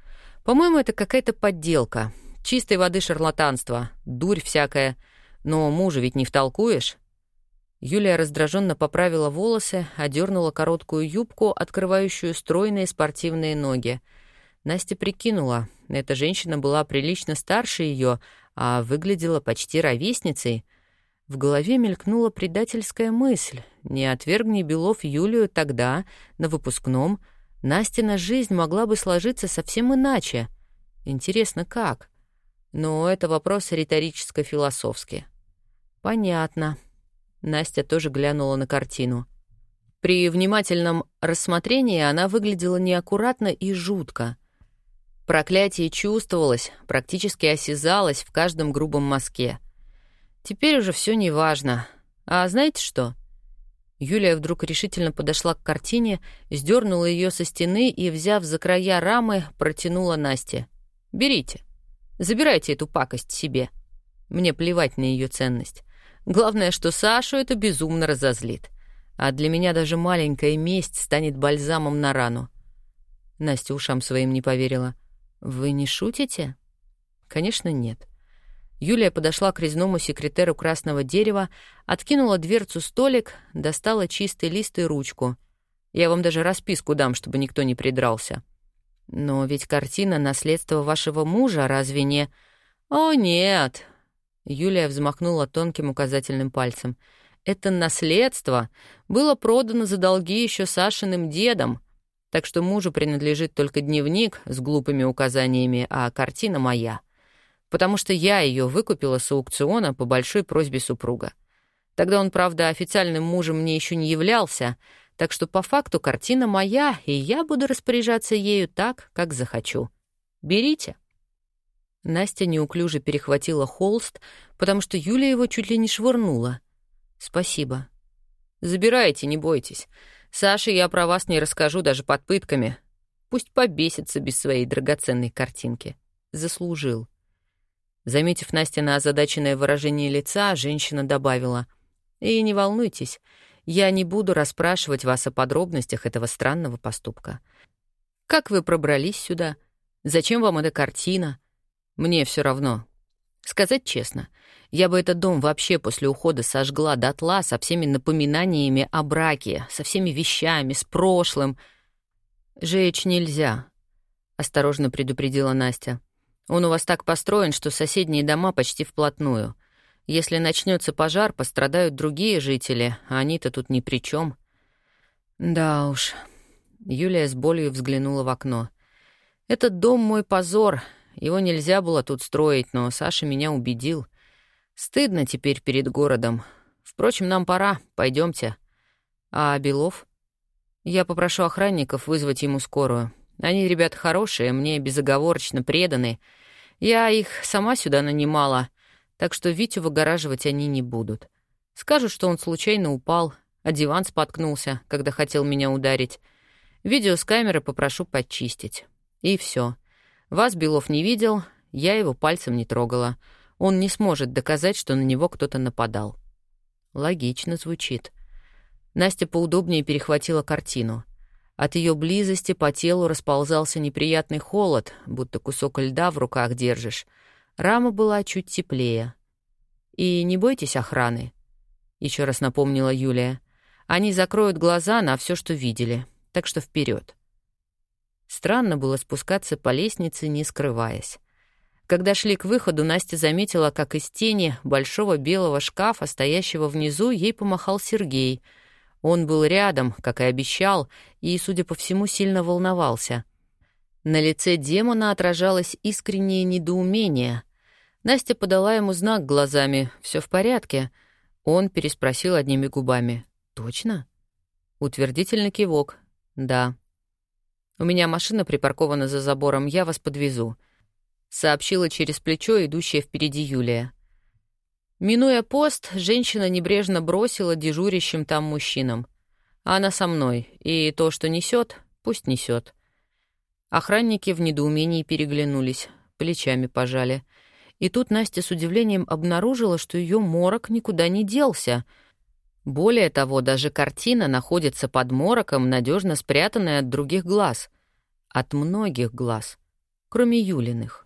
По-моему, это какая-то подделка. Чистой воды шарлатанство, дурь всякая. Но мужа ведь не втолкуешь. Юлия раздраженно поправила волосы, одернула короткую юбку, открывающую стройные спортивные ноги. Настя прикинула, эта женщина была прилично старше ее, а выглядела почти ровесницей. В голове мелькнула предательская мысль. Не отвергни Белов Юлию тогда, на выпускном, — Настина жизнь могла бы сложиться совсем иначе. Интересно, как? Но это вопрос риторическо-философский. Понятно. Настя тоже глянула на картину. При внимательном рассмотрении она выглядела неаккуратно и жутко. Проклятие чувствовалось, практически осязалось в каждом грубом мазке. Теперь уже все неважно. А знаете что? Юлия вдруг решительно подошла к картине, сдернула ее со стены и, взяв за края рамы, протянула Насте. «Берите. Забирайте эту пакость себе. Мне плевать на ее ценность. Главное, что Сашу это безумно разозлит. А для меня даже маленькая месть станет бальзамом на рану». Настя ушам своим не поверила. «Вы не шутите?» «Конечно, нет». Юлия подошла к резному секретеру красного дерева, откинула дверцу столик, достала чистый лист и ручку. Я вам даже расписку дам, чтобы никто не придрался. Но ведь картина — наследство вашего мужа, разве не... О, нет! Юлия взмахнула тонким указательным пальцем. Это наследство было продано за долги еще Сашиным дедом, так что мужу принадлежит только дневник с глупыми указаниями, а картина моя — потому что я ее выкупила с аукциона по большой просьбе супруга. Тогда он, правда, официальным мужем мне еще не являлся, так что по факту картина моя, и я буду распоряжаться ею так, как захочу. Берите. Настя неуклюже перехватила холст, потому что Юля его чуть ли не швырнула. Спасибо. Забирайте, не бойтесь. Саше я про вас не расскажу даже под пытками. Пусть побесится без своей драгоценной картинки. Заслужил. Заметив Настя на озадаченное выражение лица, женщина добавила. «И не волнуйтесь, я не буду расспрашивать вас о подробностях этого странного поступка. Как вы пробрались сюда? Зачем вам эта картина? Мне все равно. Сказать честно, я бы этот дом вообще после ухода сожгла дотла со всеми напоминаниями о браке, со всеми вещами, с прошлым. «Жечь нельзя», — осторожно предупредила Настя. Он у вас так построен, что соседние дома почти вплотную. Если начнется пожар, пострадают другие жители, а они-то тут ни при чем. Да уж. Юлия с болью взглянула в окно. Этот дом мой позор. Его нельзя было тут строить, но Саша меня убедил. Стыдно теперь перед городом. Впрочем, нам пора. Пойдемте. А Белов? Я попрошу охранников вызвать ему скорую. Они, ребята, хорошие, мне безоговорочно преданы. Я их сама сюда нанимала, так что Витю выгораживать они не будут. Скажут, что он случайно упал, а диван споткнулся, когда хотел меня ударить. Видео с камеры попрошу почистить. И все. Вас Белов не видел, я его пальцем не трогала. Он не сможет доказать, что на него кто-то нападал. Логично звучит. Настя поудобнее перехватила картину — от ее близости по телу расползался неприятный холод, будто кусок льда в руках держишь. Рама была чуть теплее. «И не бойтесь охраны», — еще раз напомнила Юлия. «Они закроют глаза на все, что видели, так что вперед. Странно было спускаться по лестнице, не скрываясь. Когда шли к выходу, Настя заметила, как из тени большого белого шкафа, стоящего внизу, ей помахал Сергей. Он был рядом, как и обещал, и, судя по всему, сильно волновался. На лице демона отражалось искреннее недоумение. Настя подала ему знак глазами «Все в порядке». Он переспросил одними губами «Точно?» Утвердительный кивок «Да». «У меня машина припаркована за забором, я вас подвезу», — сообщила через плечо идущая впереди Юлия. Минуя пост, женщина небрежно бросила дежурящим там мужчинам. «Она со мной, и то, что несет, пусть несет». Охранники в недоумении переглянулись, плечами пожали. И тут Настя с удивлением обнаружила, что ее морок никуда не делся — более того, даже картина находится под мороком, надежно спрятанная от других глаз. От многих глаз, кроме Юлиных.